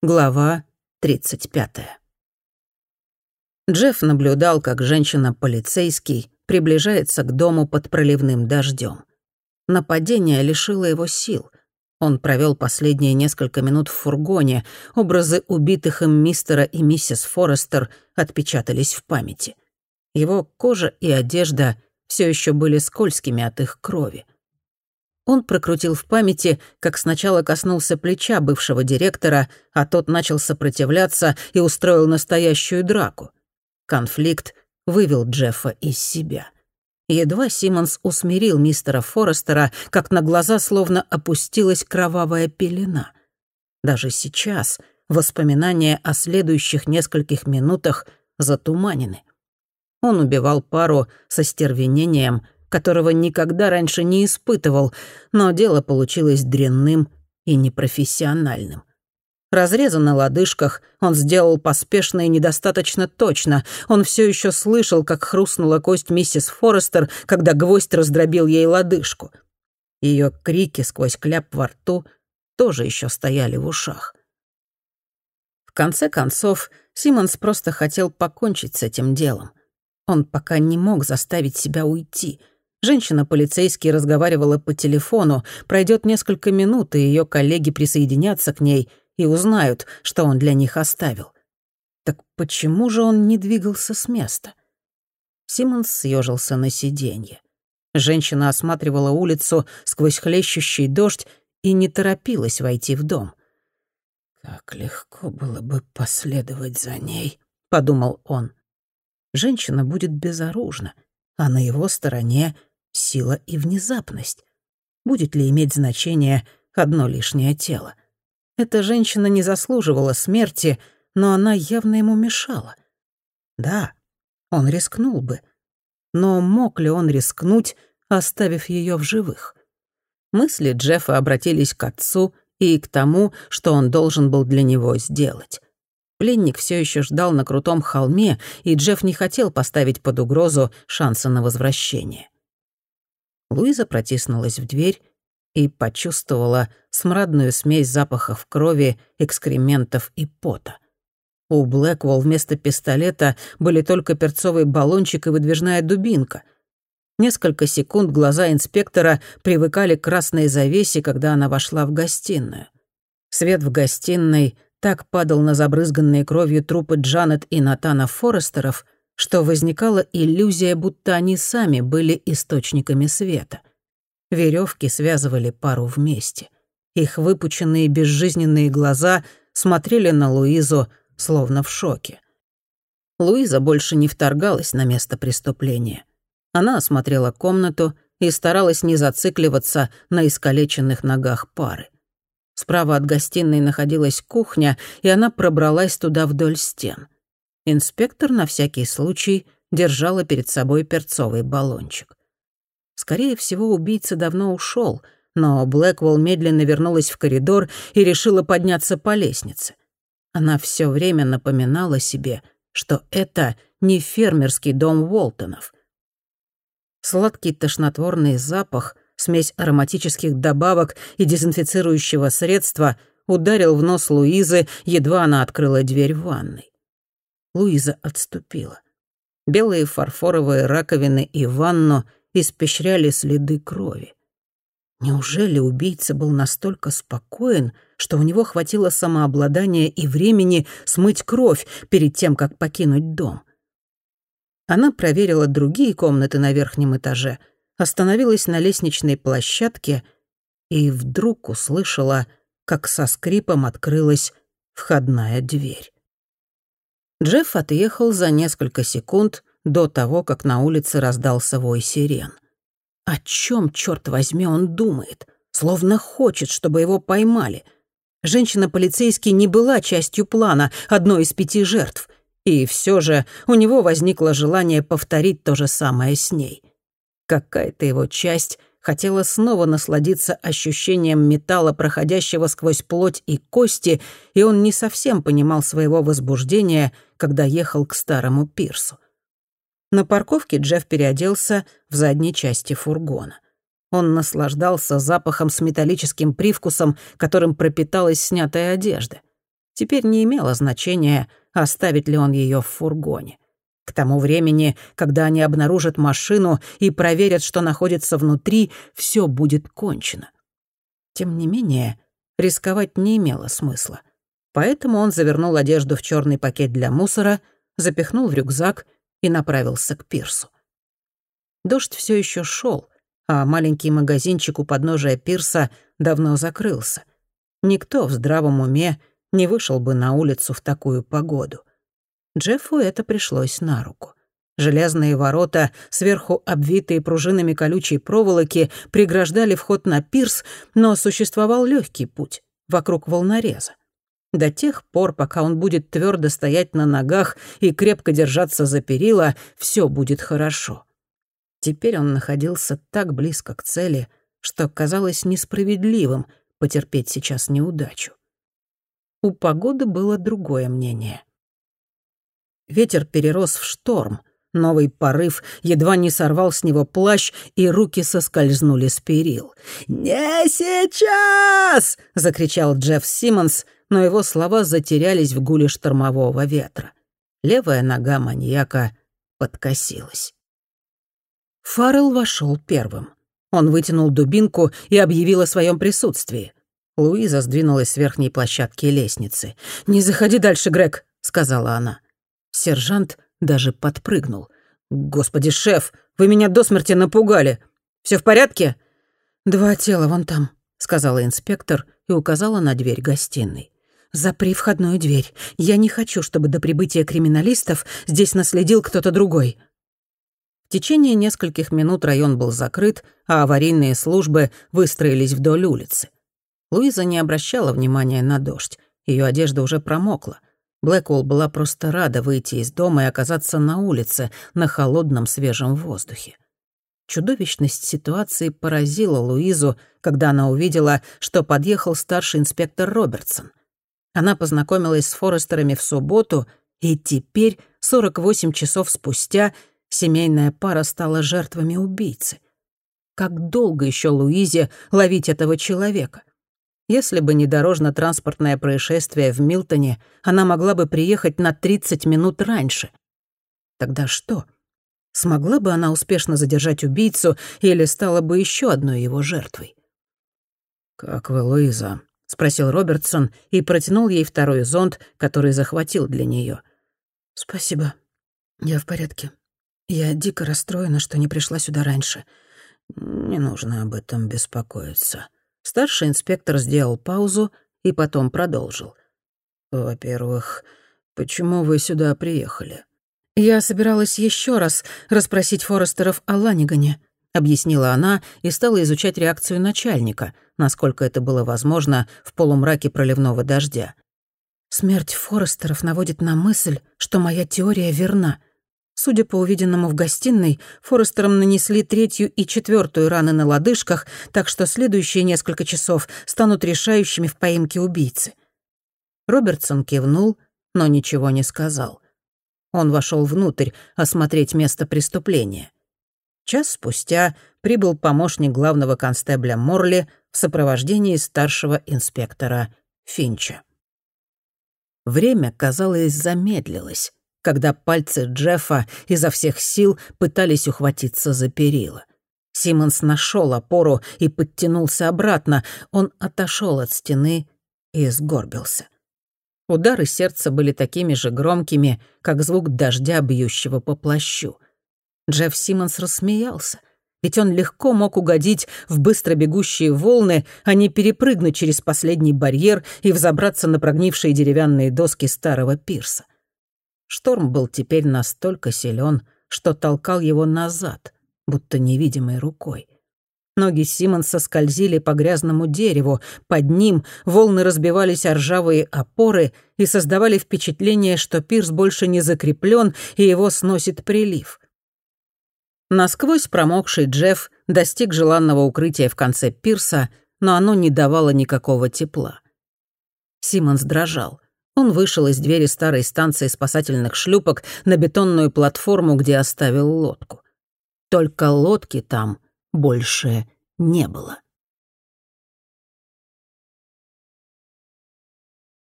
Глава 35. Джефф наблюдал, как женщина-полицейский приближается к дому под проливным дождем. Нападение лишило его сил. Он провел последние несколько минут в фургоне. Образы убитых им мистера и миссис Форестер отпечатались в памяти. Его кожа и одежда все еще были скользкими от их крови. Он прокрутил в памяти, как сначала коснулся плеча бывшего директора, а тот начал сопротивляться и устроил настоящую драку. Конфликт вывел Джеффа из себя. Едва Симмонс усмирил мистера Форестера, как на глаза словно опустилась кровавая пелена. Даже сейчас воспоминания о следующих нескольких минутах затуманены. Он убивал пару со стервенением — которого никогда раньше не испытывал, но дело получилось дрянным и непрофессиональным. Разреза на лодыжках он сделал поспешно и недостаточно точно. Он все еще слышал, как хрустнула кость миссис Форестер, когда гвоздь раздробил ей лодыжку. Ее крики сквозь кляп во рту тоже еще стояли в ушах. В конце концов, Симмонс просто хотел покончить с этим делом. Он пока не мог заставить себя уйти — Женщина-полицейский разговаривала по телефону. Пройдет несколько минут, и ее коллеги присоединятся к ней и узнают, что он для них оставил. Так почему же он не двигался с места? Симмонс съежился на сиденье. Женщина осматривала улицу сквозь хлещущий дождь и не торопилась войти в дом. «Как легко было бы последовать за ней», — подумал он. Женщина будет безоружна, а на его стороне сила и внезапность. Будет ли иметь значение одно лишнее тело? Эта женщина не заслуживала смерти, но она явно ему мешала. Да, он рискнул бы. Но мог ли он рискнуть, оставив ее в живых? Мысли Джеффа обратились к отцу и к тому, что он должен был для него сделать. Пленник все еще ждал на крутом холме, и Джефф не хотел поставить под угрозу шансы на возвращение. Луиза протиснулась в дверь и почувствовала смрадную смесь запахов крови, экскрементов и пота. У Блэкволл вместо пистолета были только перцовый баллончик и выдвижная дубинка. Несколько секунд глаза инспектора привыкали к красной завесе, когда она вошла в гостиную. Свет в гостиной так падал на забрызганные кровью трупы Джанет и Натана Форестеров — что возникала иллюзия, будто они сами были источниками света. Веревки связывали пару вместе. Их выпученные безжизненные глаза смотрели на Луизу, словно в шоке. Луиза больше не вторгалась на место преступления. Она осмотрела комнату и старалась не зацикливаться на искалеченных ногах пары. Справа от гостиной находилась кухня, и она пробралась туда вдоль стен — Инспектор на всякий случай держала перед собой перцовый баллончик. Скорее всего, убийца давно ушел, но Блэквелл медленно вернулась в коридор и решила подняться по лестнице. Она все время напоминала себе, что это не фермерский дом Уолтонов. Сладкий тошнотворный запах, смесь ароматических добавок и дезинфицирующего средства ударил в нос Луизы, едва она открыла дверь в ванной. Луиза отступила. Белые фарфоровые раковины и ванну испещряли следы крови. Неужели убийца был настолько спокоен, что у него хватило самообладания и времени смыть кровь перед тем, как покинуть дом? Она проверила другие комнаты на верхнем этаже, остановилась на лестничной площадке и вдруг услышала, как со скрипом открылась входная дверь. Джефф отъехал за несколько секунд до того, как на улице раздался вой сирен. О чем, черт возьми, он думает? Словно хочет, чтобы его поймали. Женщина-полицейский не была частью плана, одной из пяти жертв. И все же у него возникло желание повторить то же самое с ней. Какая-то его часть хотела снова насладиться ощущением металла, проходящего сквозь плоть и кости, и он не совсем понимал своего возбуждения, когда ехал к старому пирсу. На парковке Джефф переоделся в задней части фургона. Он наслаждался запахом с металлическим привкусом, которым пропиталась снятая одежда. Теперь не имело значения, оставит ли он ее в фургоне. К тому времени, когда они обнаружат машину и проверят, что находится внутри, все будет кончено. Тем не менее, рисковать не имело смысла. Поэтому он завернул одежду в черный пакет для мусора, запихнул в рюкзак и направился к пирсу. Дождь все еще шел, а маленький магазинчик у подножия пирса давно закрылся. Никто в здравом уме не вышел бы на улицу в такую погоду. Джеффу это пришлось на руку. Железные ворота, сверху обвитые пружинами колючей проволоки, преграждали вход на пирс, но существовал легкий путь вокруг волнореза. До тех пор, пока он будет твердо стоять на ногах и крепко держаться за перила, все будет хорошо. Теперь он находился так близко к цели, что казалось несправедливым потерпеть сейчас неудачу. У погоды было другое мнение. Ветер перерос в шторм. Новый порыв едва не сорвал с него плащ, и руки соскользнули с перил. «Не сейчас!» — закричал Джефф Симмонс, но его слова затерялись в гуле штормового ветра. Левая нога маньяка подкосилась. Фаррелл вошел первым. Он вытянул дубинку и объявил о своем присутствии. Луиза сдвинулась с верхней площадки лестницы. «Не заходи дальше, Грег», — сказала она. Сержант даже подпрыгнул. «Господи, шеф, вы меня до смерти напугали. Все в порядке?» «Два тела вон там», — сказала инспектор и указала на дверь гостиной. «Запри входную дверь. Я не хочу, чтобы до прибытия криминалистов здесь наследил кто-то другой». В течение нескольких минут район был закрыт, а аварийные службы выстроились вдоль улицы. Луиза не обращала внимания на дождь. Ее одежда уже промокла. Блэквелл была просто рада выйти из дома и оказаться на улице, на холодном свежем воздухе. Чудовищность ситуации поразила Луизу, когда она увидела, что подъехал старший инспектор Робертсон. Она познакомилась с Форестерами в субботу, и теперь, 48 часов спустя, семейная пара стала жертвами убийцы. Как долго еще Луизе ловить этого человека? Если бы не дорожно-транспортное происшествие в Милтоне, она могла бы приехать на 30 минут раньше. Тогда что? Смогла бы она успешно задержать убийцу или стала бы еще одной его жертвой? «Как вы, Луиза?» — спросил Робертсон и протянул ей второй зонт, который захватил для нее. «Спасибо. Я в порядке. Я дико расстроена, что не пришла сюда раньше. Не нужно об этом беспокоиться», Старший инспектор сделал паузу и потом продолжил. «Во-первых, почему вы сюда приехали?» «Я собиралась еще раз расспросить Форестеров о Ланигане», — объяснила она и стала изучать реакцию начальника, насколько это было возможно в полумраке проливного дождя. «Смерть Форестеров наводит на мысль, что моя теория верна. Судя по увиденному в гостиной, Форестерам нанесли третью и четвертую раны на лодыжках, так что следующие несколько часов станут решающими в поимке убийцы. Робертсон кивнул, но ничего не сказал. Он вошел внутрь осмотреть место преступления. Час спустя прибыл помощник главного констебля Морли в сопровождении старшего инспектора Финча. Время, казалось, замедлилось когда пальцы Джеффа изо всех сил пытались ухватиться за перила. Симмонс нашел опору и подтянулся обратно. Он отошел от стены и сгорбился. Удары сердца были такими же громкими, как звук дождя, бьющего по плащу. Джефф Симмонс рассмеялся, ведь он легко мог угодить в быстро бегущие волны, а не перепрыгнуть через последний барьер и взобраться на прогнившие деревянные доски старого пирса. Шторм был теперь настолько силен, что толкал его назад, будто невидимой рукой. Ноги Симонса скользили по грязному дереву, под ним волны разбивались о ржавые опоры и создавали впечатление, что пирс больше не закреплен и его сносит прилив. Насквозь промокший Джефф достиг желанного укрытия в конце пирса, но оно не давало никакого тепла. Симонс дрожал — он вышел из двери старой станции спасательных шлюпок на бетонную платформу, где оставил лодку. Только лодки там больше не было.